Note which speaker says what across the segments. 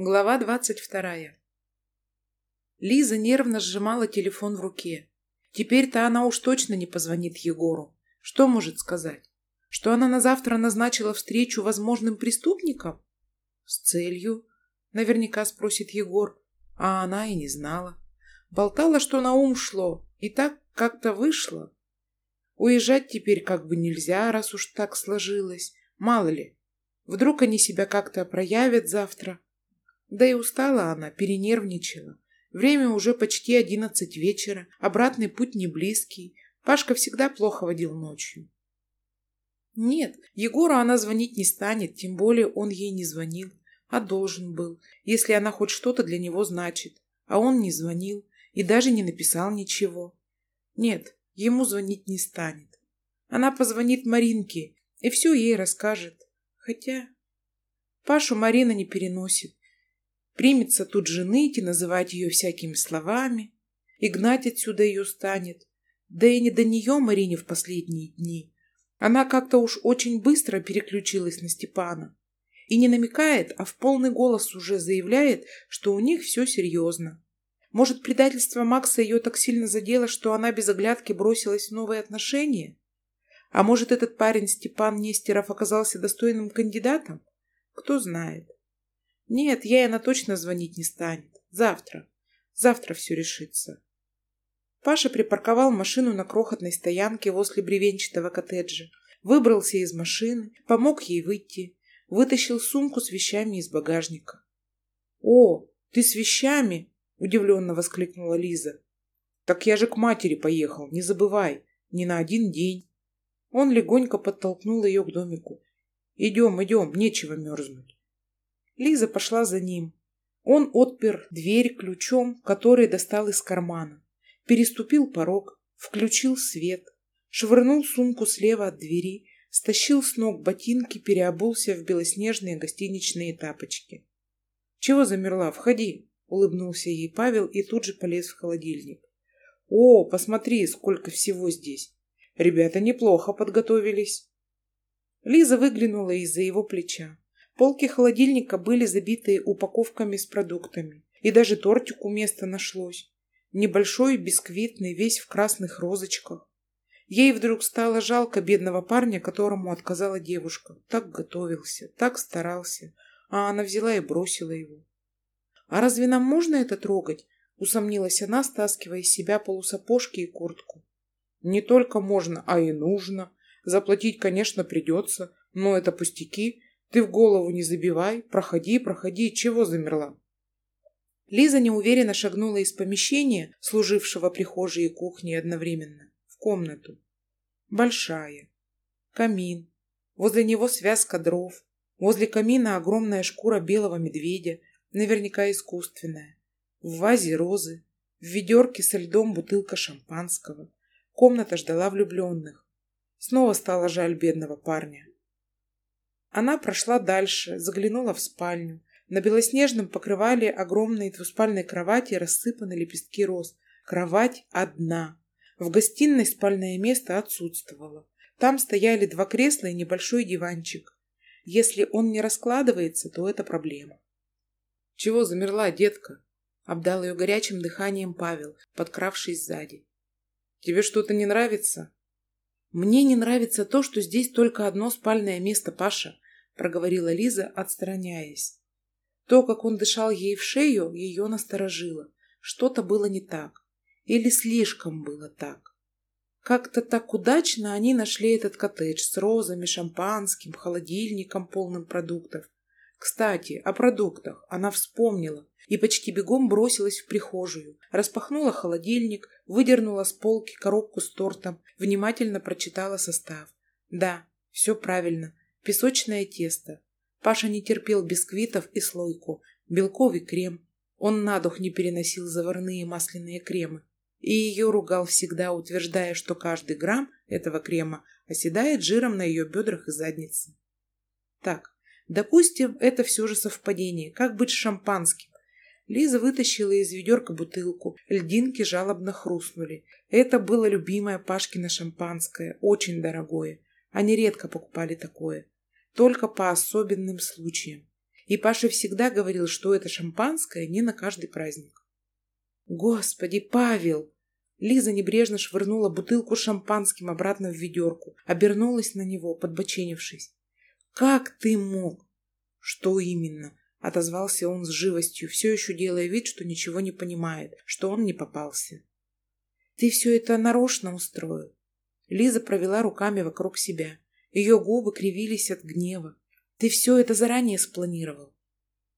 Speaker 1: Глава двадцать вторая. Лиза нервно сжимала телефон в руке. Теперь-то она уж точно не позвонит Егору. Что может сказать? Что она на завтра назначила встречу возможным преступникам? С целью? Наверняка спросит Егор. А она и не знала. Болтала, что на ум шло. И так как-то вышло. Уезжать теперь как бы нельзя, раз уж так сложилось. Мало ли. Вдруг они себя как-то проявят завтра. Да и устала она, перенервничала. Время уже почти одиннадцать вечера, обратный путь не близкий. Пашка всегда плохо водил ночью. Нет, Егору она звонить не станет, тем более он ей не звонил, а должен был, если она хоть что-то для него значит. А он не звонил и даже не написал ничего. Нет, ему звонить не станет. Она позвонит Маринке и все ей расскажет. Хотя Пашу Марина не переносит. Примется тут же ныть и называть ее всякими словами. И гнать отсюда ее станет. Да и не до нее Марине в последние дни. Она как-то уж очень быстро переключилась на Степана. И не намекает, а в полный голос уже заявляет, что у них все серьезно. Может, предательство Макса ее так сильно задело, что она без оглядки бросилась в новые отношения? А может, этот парень Степан Нестеров оказался достойным кандидатом? Кто знает. Нет, ей она точно звонить не станет. Завтра. Завтра все решится. Паша припарковал машину на крохотной стоянке возле бревенчатого коттеджа, выбрался из машины, помог ей выйти, вытащил сумку с вещами из багажника. «О, ты с вещами?» – удивленно воскликнула Лиза. «Так я же к матери поехал, не забывай, не на один день». Он легонько подтолкнул ее к домику. «Идем, идем, нечего мерзнуть». Лиза пошла за ним. Он отпер дверь ключом, который достал из кармана. Переступил порог, включил свет, швырнул сумку слева от двери, стащил с ног ботинки, переобулся в белоснежные гостиничные тапочки. «Чего замерла? Входи!» — улыбнулся ей Павел и тут же полез в холодильник. «О, посмотри, сколько всего здесь! Ребята неплохо подготовились!» Лиза выглянула из-за его плеча. Полки холодильника были забиты упаковками с продуктами. И даже тортику место нашлось. Небольшой, бисквитный, весь в красных розочках. Ей вдруг стало жалко бедного парня, которому отказала девушка. Так готовился, так старался, а она взяла и бросила его. «А разве нам можно это трогать?» — усомнилась она, стаскивая из себя полусапожки и куртку. «Не только можно, а и нужно. Заплатить, конечно, придется, но это пустяки. Ты в голову не забивай, проходи, проходи, чего замерла? Лиза неуверенно шагнула из помещения, служившего прихожей и кухней одновременно, в комнату. Большая. Камин. Возле него связка дров. Возле камина огромная шкура белого медведя, наверняка искусственная. В вазе розы. В ведерке со льдом бутылка шампанского. Комната ждала влюбленных. Снова стало жаль бедного парня. Она прошла дальше, заглянула в спальню. На белоснежном покрывале огромной двуспальной кровати рассыпаны лепестки роз. Кровать одна. В гостиной спальное место отсутствовало. Там стояли два кресла и небольшой диванчик. Если он не раскладывается, то это проблема. «Чего замерла, детка?» — обдал ее горячим дыханием Павел, подкравшись сзади. «Тебе что-то не нравится?» «Мне не нравится то, что здесь только одно спальное место, Паша», — проговорила Лиза, отстраняясь. То, как он дышал ей в шею, ее насторожило. Что-то было не так. Или слишком было так. Как-то так удачно они нашли этот коттедж с розами, шампанским, холодильником, полным продуктов. Кстати, о продуктах она вспомнила и почти бегом бросилась в прихожую, распахнула холодильник, выдернула с полки коробку с тортом, внимательно прочитала состав. Да, все правильно. Песочное тесто. Паша не терпел бисквитов и слойку, белковый крем. Он на дух не переносил заварные масляные кремы. И ее ругал всегда, утверждая, что каждый грамм этого крема оседает жиром на ее бедрах и заднице. Так, допустим, это все же совпадение. Как быть с шампанским? Лиза вытащила из ведерка бутылку. Льдинки жалобно хрустнули. Это было любимое Пашкино шампанское, очень дорогое. Они редко покупали такое. Только по особенным случаям. И Паша всегда говорил, что это шампанское не на каждый праздник. «Господи, Павел!» Лиза небрежно швырнула бутылку шампанским обратно в ведерку, обернулась на него, подбоченившись. «Как ты мог?» «Что именно?» — отозвался он с живостью, все еще делая вид, что ничего не понимает, что он не попался. «Ты все это нарочно устроил?» Лиза провела руками вокруг себя. Ее губы кривились от гнева. «Ты все это заранее спланировал?»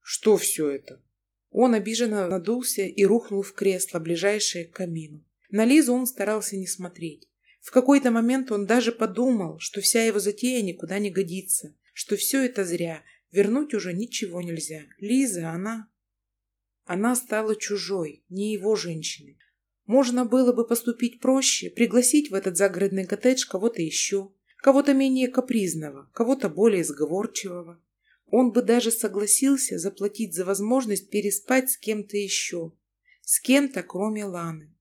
Speaker 1: «Что все это?» Он обиженно надулся и рухнул в кресло, ближайшее к камину. На Лизу он старался не смотреть. В какой-то момент он даже подумал, что вся его затея никуда не годится, что все это зря, вернуть уже ничего нельзя. Лиза, она... Она стала чужой, не его женщиной. Можно было бы поступить проще, пригласить в этот загородный коттедж кого-то еще, кого-то менее капризного, кого-то более сговорчивого. Он бы даже согласился заплатить за возможность переспать с кем-то еще. С кем-то, кроме Ланы.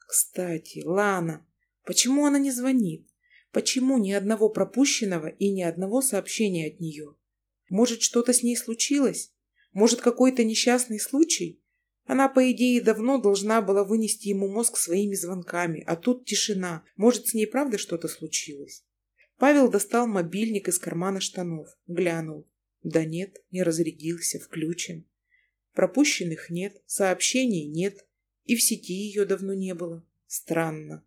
Speaker 1: Кстати, Лана, почему она не звонит? Почему ни одного пропущенного и ни одного сообщения от нее? Может, что-то с ней случилось? Может, какой-то несчастный случай? Она, по идее, давно должна была вынести ему мозг своими звонками, а тут тишина. Может, с ней правда что-то случилось? Павел достал мобильник из кармана штанов, глянул. Да нет, не разрядился, включен. Пропущенных нет, сообщений нет, и в сети ее давно не было. Странно.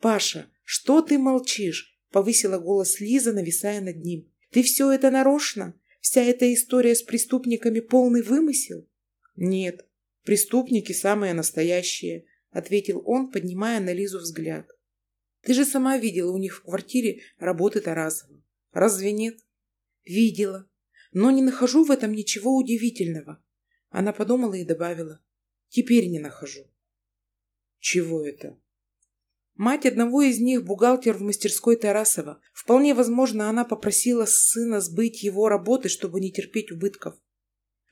Speaker 1: «Паша, что ты молчишь?» — повысила голос Лиза, нависая над ним. «Ты все это нарочно? Вся эта история с преступниками — полный вымысел?» «Нет, преступники самые настоящие», — ответил он, поднимая на Лизу взгляд. «Ты же сама видела у них в квартире работы Тарасова. Разве нет?» «Видела. Но не нахожу в этом ничего удивительного». Она подумала и добавила. «Теперь не нахожу». «Чего это?» Мать одного из них, бухгалтер в мастерской Тарасова. Вполне возможно, она попросила сына сбыть его работы, чтобы не терпеть убытков.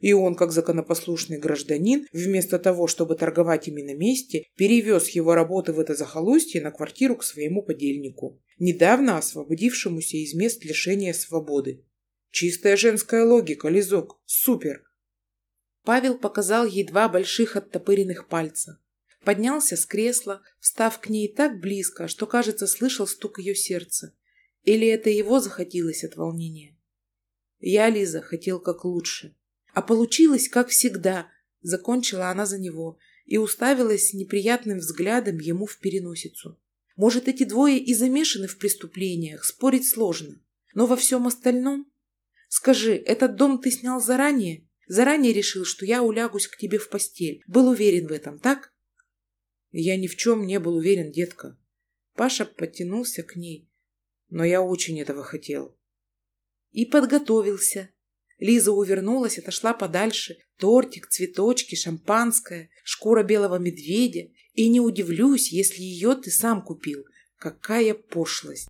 Speaker 1: И он, как законопослушный гражданин, вместо того, чтобы торговать ими на месте, перевез его работы в это захолустье на квартиру к своему подельнику, недавно освободившемуся из мест лишения свободы. Чистая женская логика, Лизок. Супер. Павел показал ей два больших оттопыренных пальца. Поднялся с кресла, встав к ней так близко, что, кажется, слышал стук ее сердца. Или это его захотелось от волнения? Я, Лиза, хотел как лучше. А получилось, как всегда, закончила она за него и уставилась неприятным взглядом ему в переносицу. Может, эти двое и замешаны в преступлениях, спорить сложно. Но во всем остальном... Скажи, этот дом ты снял заранее? Заранее решил, что я улягусь к тебе в постель. Был уверен в этом, так? Я ни в чем не был уверен, детка. Паша подтянулся к ней, но я очень этого хотел. И подготовился. Лиза увернулась, отошла подальше. Тортик, цветочки, шампанское, шкура белого медведя. И не удивлюсь, если ее ты сам купил. Какая пошлость!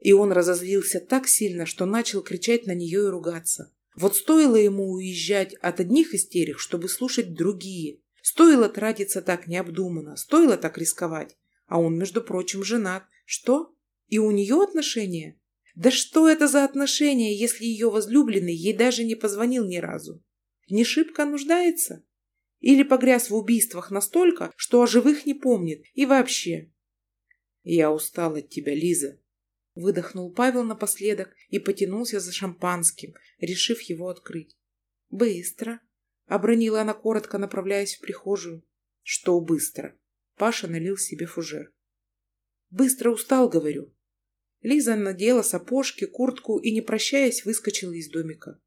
Speaker 1: И он разозлился так сильно, что начал кричать на нее и ругаться. Вот стоило ему уезжать от одних истерик, чтобы слушать другие. Стоило тратиться так необдуманно, стоило так рисковать. А он, между прочим, женат. Что? И у нее отношения? Да что это за отношения, если ее возлюбленный ей даже не позвонил ни разу? Не шибко нуждается? Или погряз в убийствах настолько, что о живых не помнит? И вообще... Я устал от тебя, Лиза. Выдохнул Павел напоследок и потянулся за шампанским, решив его открыть. Быстро. Обронила она коротко, направляясь в прихожую. Что быстро? Паша налил себе фужер. Быстро устал, говорю. Лиза надела сапожки, куртку и, не прощаясь, выскочила из домика.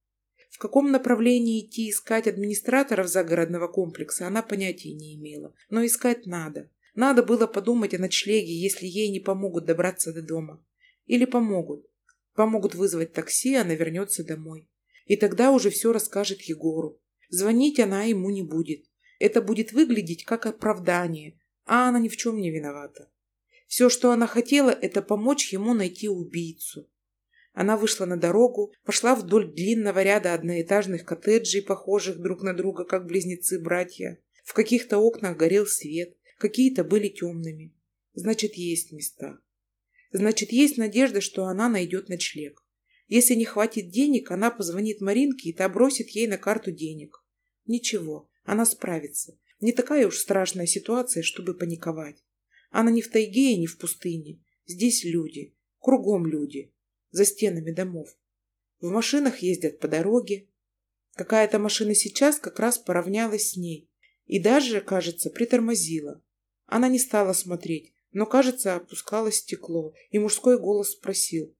Speaker 1: В каком направлении идти искать администраторов загородного комплекса, она понятия не имела. Но искать надо. Надо было подумать о ночлеге, если ей не помогут добраться до дома. Или помогут. Помогут вызвать такси, она вернется домой. И тогда уже все расскажет Егору. Звонить она ему не будет. Это будет выглядеть как оправдание, а она ни в чем не виновата. Все, что она хотела, это помочь ему найти убийцу. Она вышла на дорогу, пошла вдоль длинного ряда одноэтажных коттеджей, похожих друг на друга, как близнецы-братья. В каких-то окнах горел свет, какие-то были темными. Значит, есть места. Значит, есть надежда, что она найдет ночлег. Если не хватит денег, она позвонит Маринке, и та бросит ей на карту денег. Ничего, она справится. Не такая уж страшная ситуация, чтобы паниковать. Она не в тайге и не в пустыне. Здесь люди. Кругом люди. За стенами домов. В машинах ездят по дороге. Какая-то машина сейчас как раз поравнялась с ней. И даже, кажется, притормозила. Она не стала смотреть, но, кажется, опускалось стекло, и мужской голос спросил.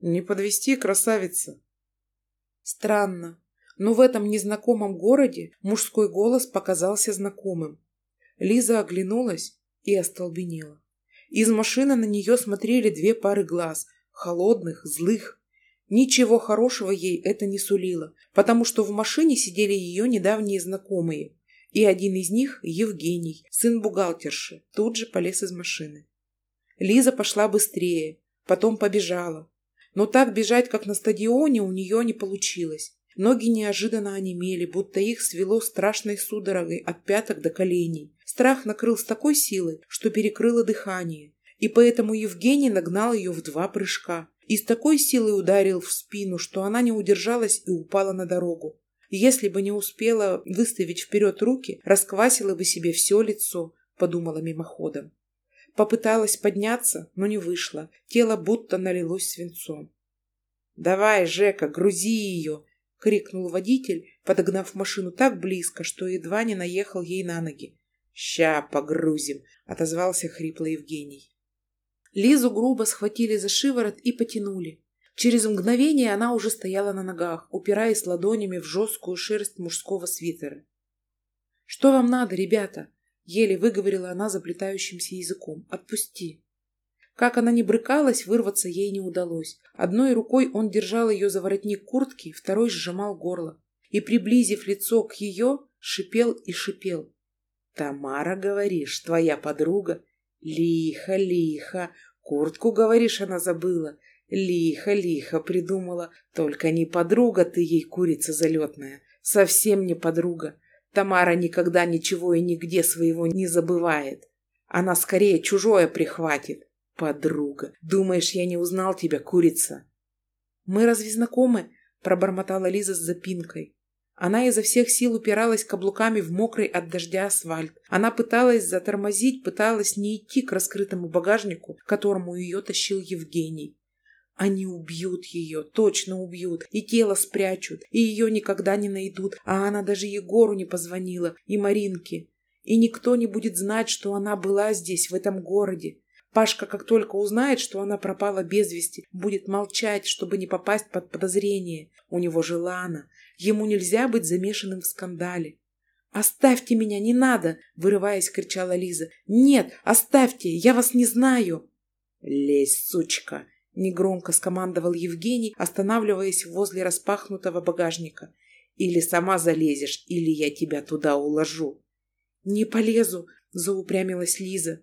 Speaker 1: «Не подвести, красавица?» Странно, но в этом незнакомом городе мужской голос показался знакомым. Лиза оглянулась и остолбенела. Из машины на нее смотрели две пары глаз, холодных, злых. Ничего хорошего ей это не сулило, потому что в машине сидели ее недавние знакомые. И один из них, Евгений, сын бухгалтерши, тут же полез из машины. Лиза пошла быстрее, потом побежала. Но так бежать, как на стадионе, у нее не получилось. Ноги неожиданно онемели, будто их свело страшной судорогой от пяток до коленей. Страх накрыл с такой силой, что перекрыло дыхание, и поэтому Евгений нагнал ее в два прыжка и с такой силой ударил в спину, что она не удержалась и упала на дорогу. Если бы не успела выставить вперед руки, расквасила бы себе все лицо, подумала мимоходом. Попыталась подняться, но не вышло. Тело будто налилось свинцом. «Давай, Жека, грузи ее!» — крикнул водитель, подогнав машину так близко, что едва не наехал ей на ноги. «Ща погрузим», — отозвался хрипло Евгений. Лизу грубо схватили за шиворот и потянули. Через мгновение она уже стояла на ногах, упираясь ладонями в жесткую шерсть мужского свитера. «Что вам надо, ребята?» — еле выговорила она заплетающимся языком. «Отпусти». Как она не брыкалась, вырваться ей не удалось. Одной рукой он держал ее за воротник куртки, второй сжимал горло. И, приблизив лицо к ее, шипел и шипел. «Тамара, говоришь, твоя подруга?» «Лихо, лихо! Куртку, говоришь, она забыла?» «Лихо, лихо!» придумала. «Только не подруга ты ей, курица залетная. Совсем не подруга. Тамара никогда ничего и нигде своего не забывает. Она скорее чужое прихватит. Подруга. Думаешь, я не узнал тебя, курица?» «Мы разве знакомы?» пробормотала Лиза с запинкой. Она изо всех сил упиралась каблуками в мокрый от дождя асфальт. Она пыталась затормозить, пыталась не идти к раскрытому багажнику, к которому ее тащил Евгений. Они убьют ее, точно убьют, и тело спрячут, и ее никогда не найдут, а она даже Егору не позвонила, и Маринке. И никто не будет знать, что она была здесь, в этом городе. Пашка, как только узнает, что она пропала без вести, будет молчать, чтобы не попасть под подозрение. У него же Лана. Ему нельзя быть замешанным в скандале. «Оставьте меня, не надо!» — вырываясь, кричала Лиза. «Нет, оставьте, я вас не знаю!» «Лезь, сучка!» — негромко скомандовал Евгений, останавливаясь возле распахнутого багажника. «Или сама залезешь, или я тебя туда уложу!» «Не полезу!» — заупрямилась Лиза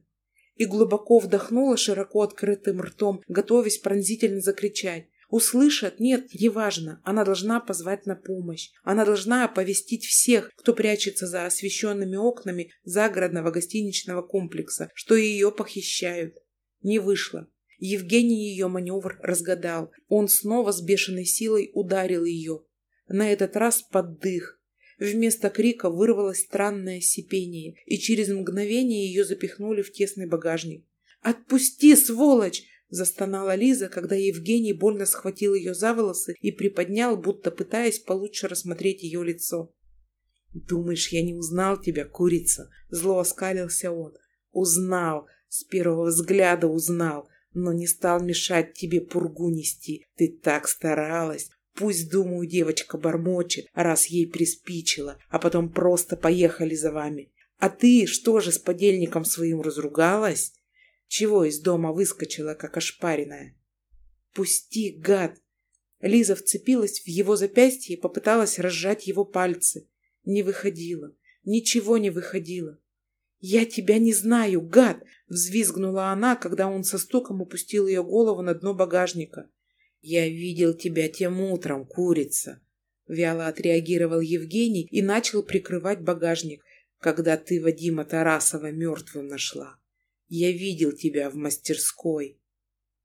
Speaker 1: и глубоко вдохнула широко открытым ртом, готовясь пронзительно закричать. Услышат? Нет, неважно. Она должна позвать на помощь. Она должна оповестить всех, кто прячется за освещенными окнами загородного гостиничного комплекса, что ее похищают. Не вышло. Евгений ее маневр разгадал. Он снова с бешеной силой ударил ее. На этот раз под дых. Вместо крика вырвалось странное сипение, и через мгновение ее запихнули в тесный багажник. «Отпусти, сволочь!» Застонала Лиза, когда Евгений больно схватил ее за волосы и приподнял, будто пытаясь получше рассмотреть ее лицо. «Думаешь, я не узнал тебя, курица?» Зло оскалился он. «Узнал, с первого взгляда узнал, но не стал мешать тебе пургу нести. Ты так старалась. Пусть, думаю, девочка бормочет, раз ей приспичило, а потом просто поехали за вами. А ты что же с подельником своим разругалась?» Чего из дома выскочила, как ошпаренная? «Пусти, гад!» Лиза вцепилась в его запястье и попыталась разжать его пальцы. Не выходило. Ничего не выходило. «Я тебя не знаю, гад!» — взвизгнула она, когда он со стуком упустил ее голову на дно багажника. «Я видел тебя тем утром, курица!» Вяло отреагировал Евгений и начал прикрывать багажник, когда ты Вадима Тарасова мертвым нашла. Я видел тебя в мастерской.